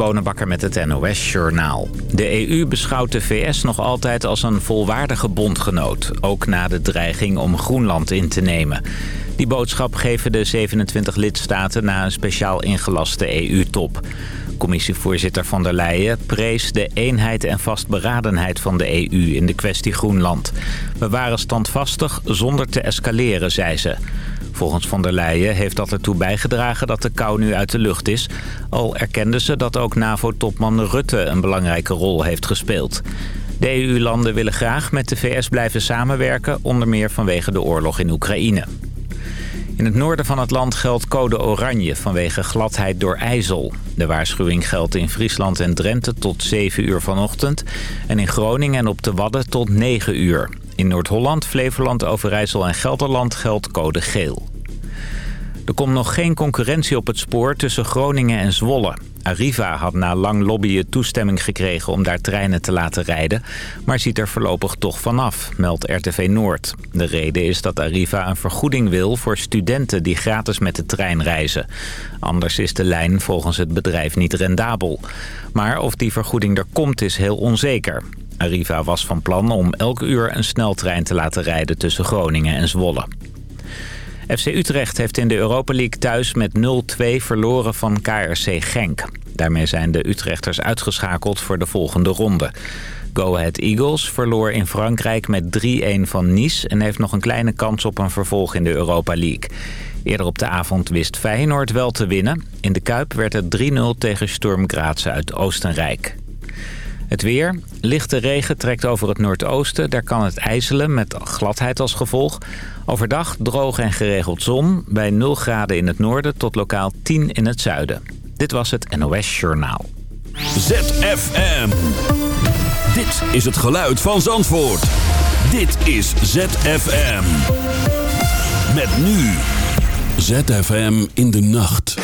Bonenbakker met het NOS Journaal. De EU beschouwt de VS nog altijd als een volwaardige bondgenoot. Ook na de dreiging om Groenland in te nemen. Die boodschap geven de 27 lidstaten na een speciaal ingelaste EU-top. Commissievoorzitter van der Leyen prees de eenheid en vastberadenheid van de EU in de kwestie Groenland. We waren standvastig zonder te escaleren, zei ze. Volgens von der Leyen heeft dat ertoe bijgedragen dat de kou nu uit de lucht is. Al erkende ze dat ook NAVO-topman Rutte een belangrijke rol heeft gespeeld. De EU-landen willen graag met de VS blijven samenwerken, onder meer vanwege de oorlog in Oekraïne. In het noorden van het land geldt code oranje vanwege gladheid door ijzel. De waarschuwing geldt in Friesland en Drenthe tot 7 uur vanochtend... en in Groningen en op de Wadden tot 9 uur. In Noord-Holland, Flevoland, Overijssel en Gelderland geldt code geel. Er komt nog geen concurrentie op het spoor tussen Groningen en Zwolle. Arriva had na lang lobbyen toestemming gekregen om daar treinen te laten rijden... maar ziet er voorlopig toch vanaf, meldt RTV Noord. De reden is dat Arriva een vergoeding wil voor studenten die gratis met de trein reizen. Anders is de lijn volgens het bedrijf niet rendabel. Maar of die vergoeding er komt is heel onzeker. Arriva was van plan om elk uur een sneltrein te laten rijden tussen Groningen en Zwolle. FC Utrecht heeft in de Europa League thuis met 0-2 verloren van KRC Genk. Daarmee zijn de Utrechters uitgeschakeld voor de volgende ronde. Go Ahead Eagles verloor in Frankrijk met 3-1 van Nice... en heeft nog een kleine kans op een vervolg in de Europa League. Eerder op de avond wist Feyenoord wel te winnen. In de Kuip werd het 3-0 tegen Sturm Graz uit Oostenrijk. Het weer. Lichte regen trekt over het noordoosten. Daar kan het ijzelen met gladheid als gevolg. Overdag droog en geregeld zon. Bij 0 graden in het noorden tot lokaal 10 in het zuiden. Dit was het NOS Journaal. ZFM. Dit is het geluid van Zandvoort. Dit is ZFM. Met nu. ZFM in de nacht.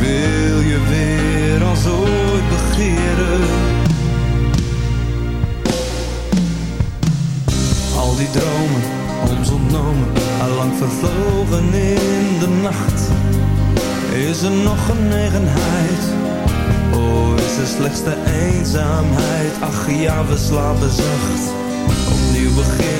Wil je weer als ooit begeren. Al die dromen, ons ontnomen, allang vervlogen in de nacht. Is er nog genegenheid? Oh, is er slechts de eenzaamheid? Ach ja, we slapen zacht. Opnieuw beginnen,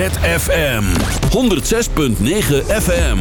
ZFM 106.9 FM.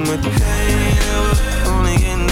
with pain, only getting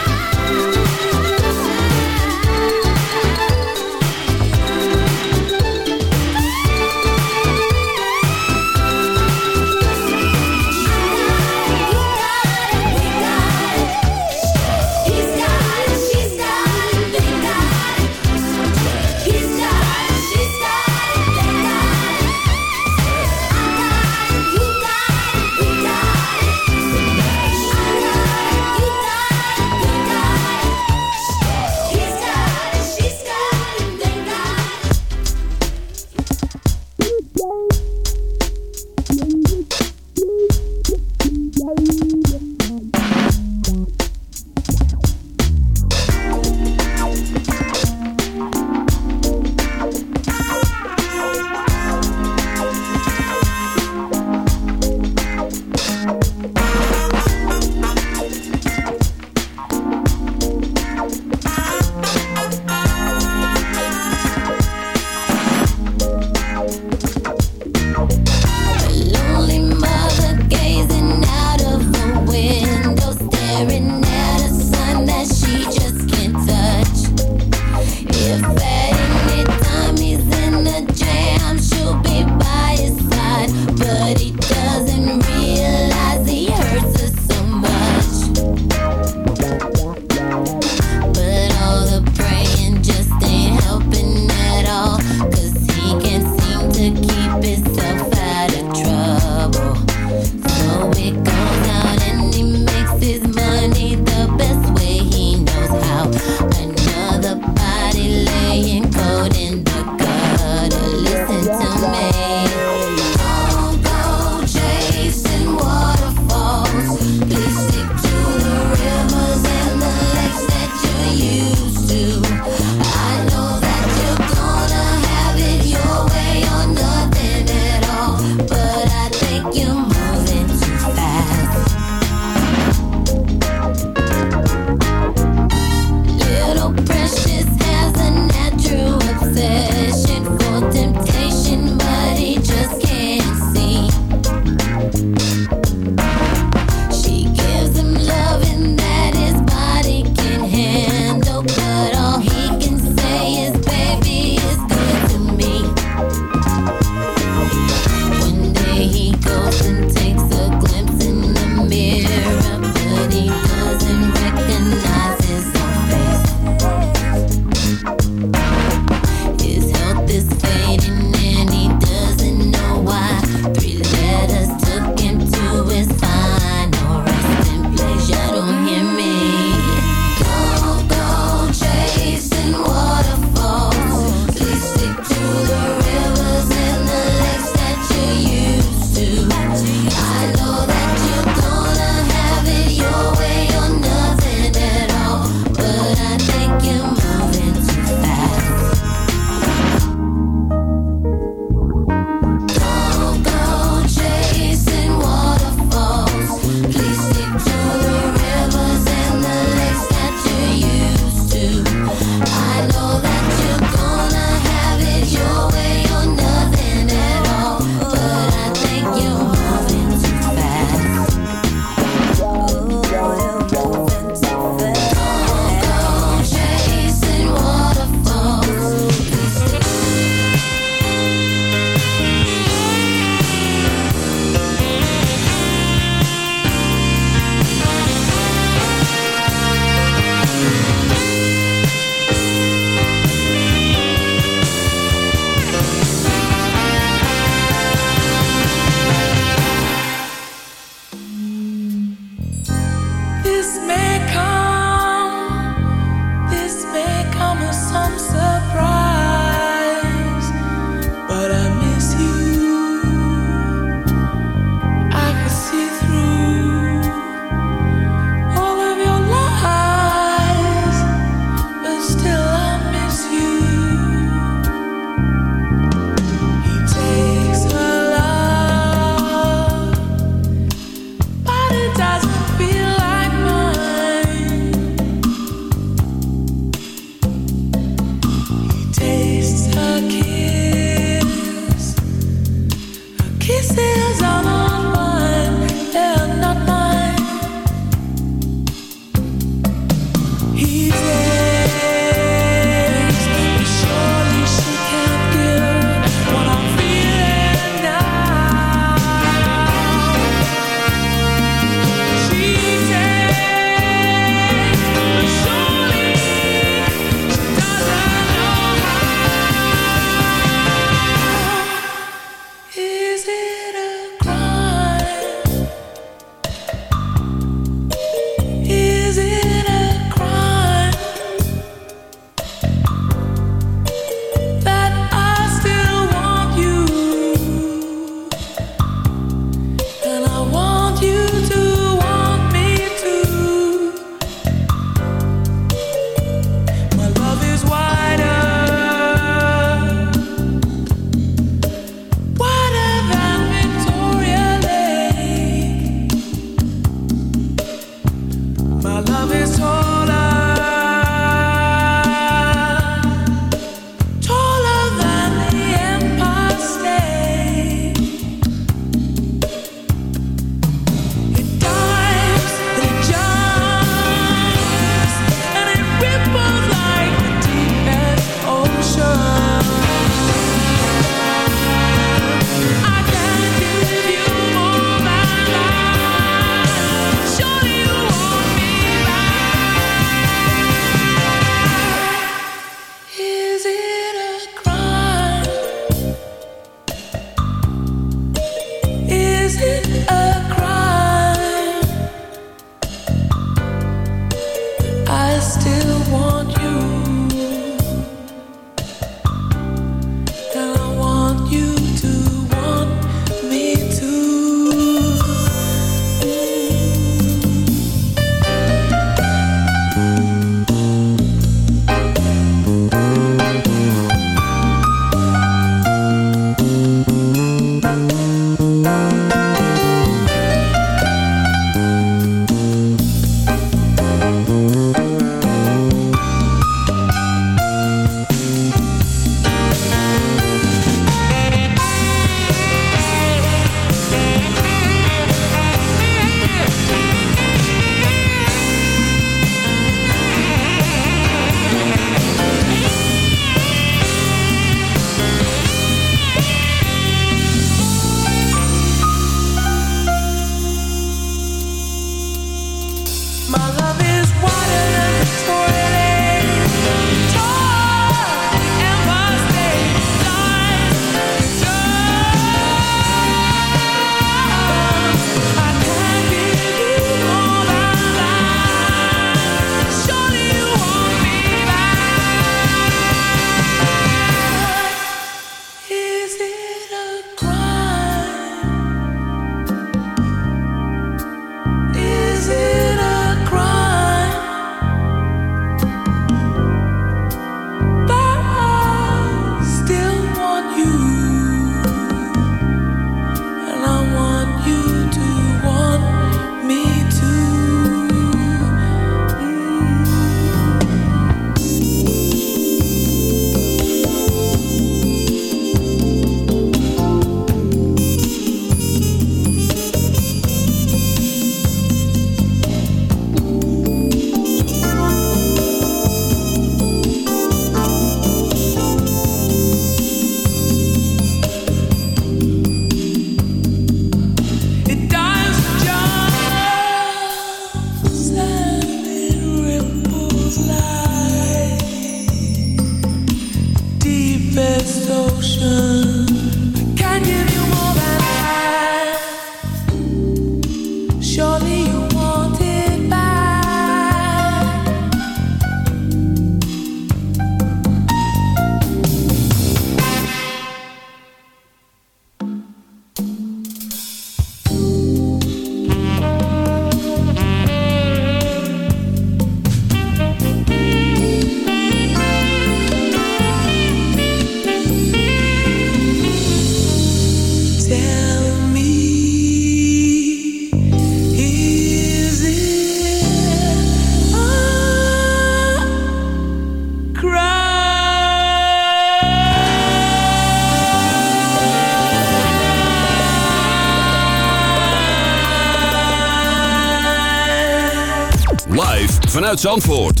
vanuit Zandvoort.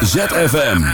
ZFM.